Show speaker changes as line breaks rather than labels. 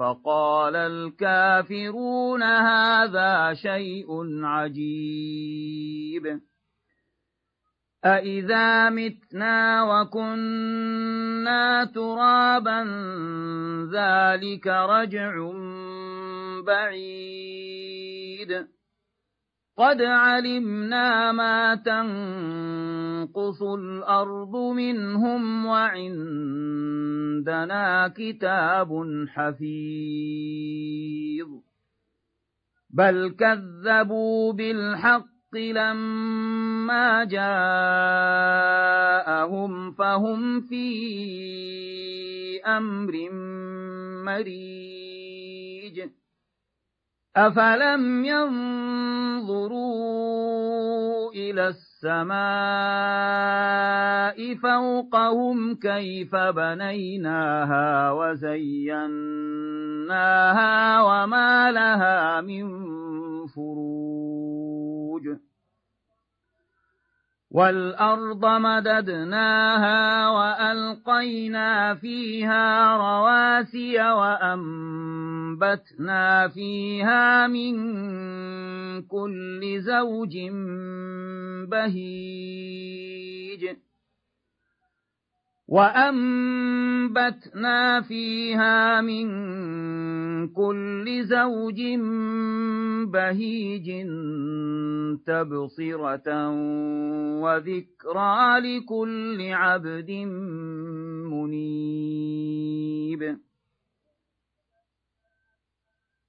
فقال الكافرون هذا شيء عجيب. أإذا متنا وكنا ترابا ذلك رجع بعيد. قد علمنا ما تنقص الأرض منهم وعندنا كتاب حفيظ. بل كذبوا بالحق لما جاءهم فهم في أمر مريج. أفلم ينظروا إلى السماء فوقهم كيف بنيناها وزيناها وما لها من فروج والأرض مددناها وألقينا فيها رواسي وأنبتنا فيها من كل زوج بهيج وأنبتنا فيها من كل زوج بهيج تبصرة وذكرى لكل عبد منيب